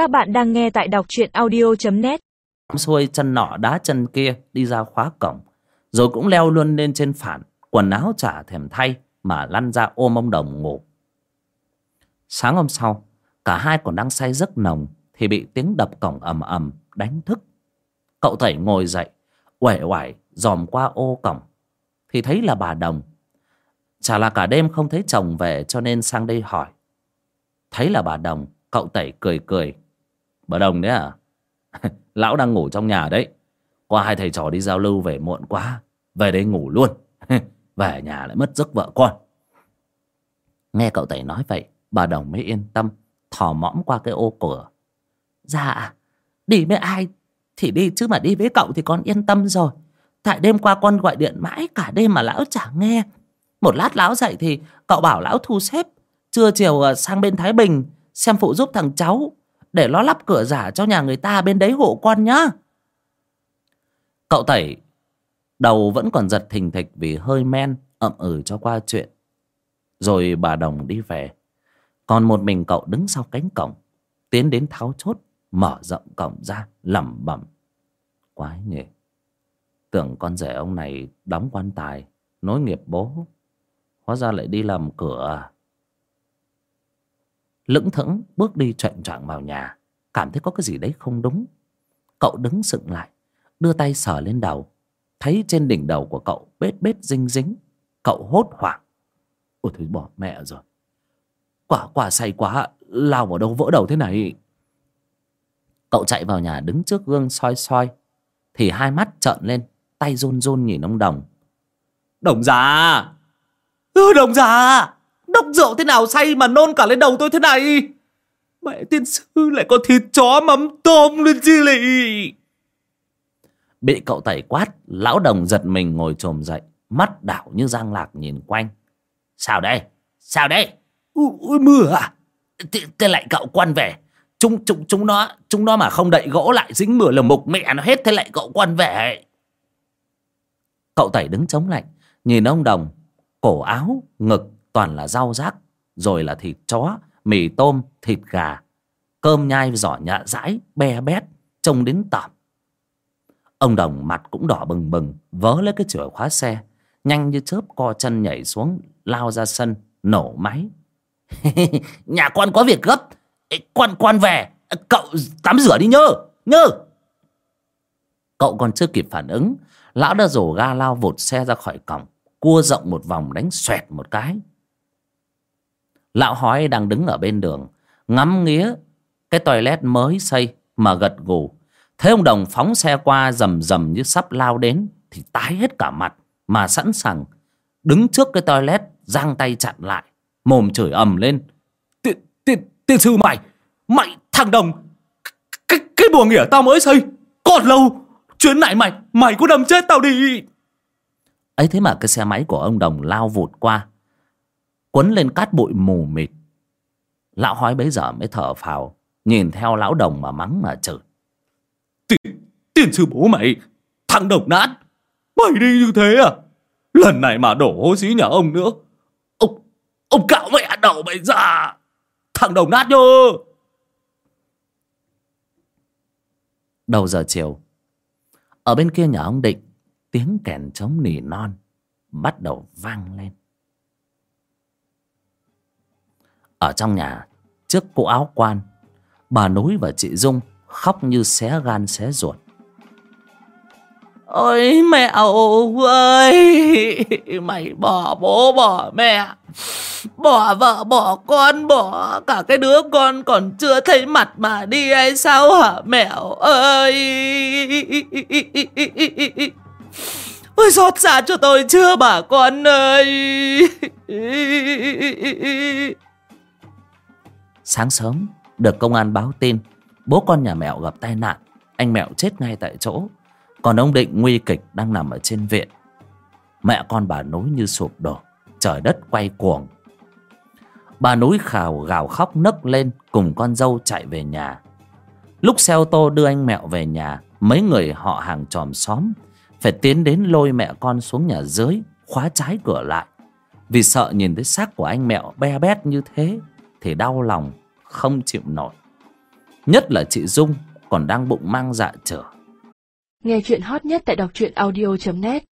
Các bạn đang nghe tại đọc truyện audio.net xuôi chân nọ đá chân kia đi ra khóa cổng, rồi cũng leo luôn lên trên phản, quần áo chả thèm thay mà lăn ra ôm ông đồng ngủ. Sáng hôm sau, cả hai còn đang say giấc nồng thì bị tiếng đập cổng ầm ầm đánh thức. Cậu tẩy ngồi dậy, uể oải dòm qua ô cổng, thì thấy là bà đồng. Chả là cả đêm không thấy chồng về cho nên sang đây hỏi. Thấy là bà đồng, cậu tẩy cười cười bà đồng đấy à? Lão đang ngủ trong nhà đấy. Qua hai thầy trò đi giao lưu về muộn quá, về đây ngủ luôn. Về nhà lại mất giấc vợ con. Nghe cậu tẩy nói vậy, bà đồng mới yên tâm, thò mõm qua cái ô cửa. Dạ đi với ai thì đi, chứ mà đi với cậu thì con yên tâm rồi. Tại đêm qua con gọi điện mãi cả đêm mà lão chả nghe. Một lát lão dậy thì cậu bảo lão thu xếp, trưa chiều ờ, sang bên thái bình, xem phụ giúp thằng cháu để nó lắp cửa giả cho nhà người ta bên đấy hộ con nhá. Cậu tẩy, đầu vẫn còn giật thình thịch vì hơi men, ậm ừ cho qua chuyện. Rồi bà đồng đi về. Còn một mình cậu đứng sau cánh cổng, tiến đến tháo chốt, mở rộng cổng ra, lẩm bẩm. Quái nhỉ tưởng con rể ông này đóng quan tài, nối nghiệp bố. Hóa ra lại đi làm cửa à? Lững thững bước đi trọn choạng vào nhà. Cảm thấy có cái gì đấy không đúng. Cậu đứng sững lại, đưa tay sờ lên đầu. Thấy trên đỉnh đầu của cậu bết bết dinh dính. Cậu hốt hoảng. Ôi thôi bỏ mẹ rồi. Quả quả say quá, lao vào đâu vỡ đầu thế này? Cậu chạy vào nhà đứng trước gương soi soi. Thì hai mắt trợn lên, tay run run nhìn ông đồng. Đồng già! Ừ, đồng già! Đốc rượu thế nào say mà nôn cả lên đầu tôi thế này? Mẹ tiên sư lại có thịt chó mắm tôm lên chi lị. Bị cậu tẩy quát lão đồng giật mình ngồi trồm dậy mắt đảo như giang lạc nhìn quanh. Sao đây? Sao đây? Ui mưa à? Thế, lại cậu quan về. Chúng chúng chúng nó chúng nó mà không đậy gỗ lại dính mưa là mục mẹ nó hết thế lại cậu quan về. Cậu tẩy đứng chống lạnh nhìn ông đồng cổ áo ngực toàn là rau rác, rồi là thịt chó, mì tôm, thịt gà. Cơm nhai giỏ nhạ dãi be bét, trông đến tởm. Ông đồng mặt cũng đỏ bừng bừng, vớ lấy cái chìa khóa xe, nhanh như chớp co chân nhảy xuống, lao ra sân, nổ máy. Nhà quan có việc gấp. Quan quan về. Cậu tắm rửa đi nhớ nhớ. Cậu còn chưa kịp phản ứng, lão đã rổ ga lao vụt xe ra khỏi cổng, cua rộng một vòng đánh xoẹt một cái lão hói đang đứng ở bên đường, ngắm nghía cái toilet mới xây mà gật gù. Thế ông đồng phóng xe qua rầm rầm như sắp lao đến, thì tái hết cả mặt mà sẵn sàng đứng trước cái toilet, giang tay chặn lại, mồm chửi ầm lên. Tiên tiên sư mày mày thằng đồng, cái cái bùa nghĩa tao mới xây, còn lâu, chuyến này mày mày có đâm chết tao đi. Ấy thế mà cái xe máy của ông đồng lao vụt qua quấn lên cát bụi mù mịt. Lão hói bấy giờ mới thở phào nhìn theo lão đồng mà mắng mà chửi. Tiền, tiền sư bố mày thằng đồng nát mày đi như thế à? Lần này mà đổ hố xí nhà ông nữa. Ông ông cạo mẹ đầu mày ra thằng đồng nát nhơ đầu giờ chiều ở bên kia nhà ông định tiếng kèn trống nỉ non bắt đầu vang lên ở trong nhà, trước cụ áo quan, bà núi và chị dung khóc như xé gan xé ruột. Ôi, mẹ ơi, mày bỏ bố bỏ mẹ, bỏ vợ bỏ con, bỏ cả cái đứa con còn chưa thấy mặt mà đi hay sao hả mẹo ơi? Ôi, xót xa cho tôi chưa bà con ơi sáng sớm, được công an báo tin, bố con nhà mẹo gặp tai nạn. Anh mẹo chết ngay tại chỗ. Còn ông định nguy kịch đang nằm ở trên viện. Mẹ con bà nối như sụp đổ, trời đất quay cuồng. Bà núi khào gào khóc nấc lên cùng con dâu chạy về nhà. Lúc xe ô tô đưa anh mẹo về nhà, mấy người họ hàng tròm xóm phải tiến đến lôi mẹ con xuống nhà dưới, khóa trái cửa lại. Vì sợ nhìn thấy xác của anh mẹo be bét như thế thì đau lòng, không chịu nổi. Nhất là chị dung còn đang bụng mang dạ trở. Nghe chuyện hot nhất tại đọc truyện audio.net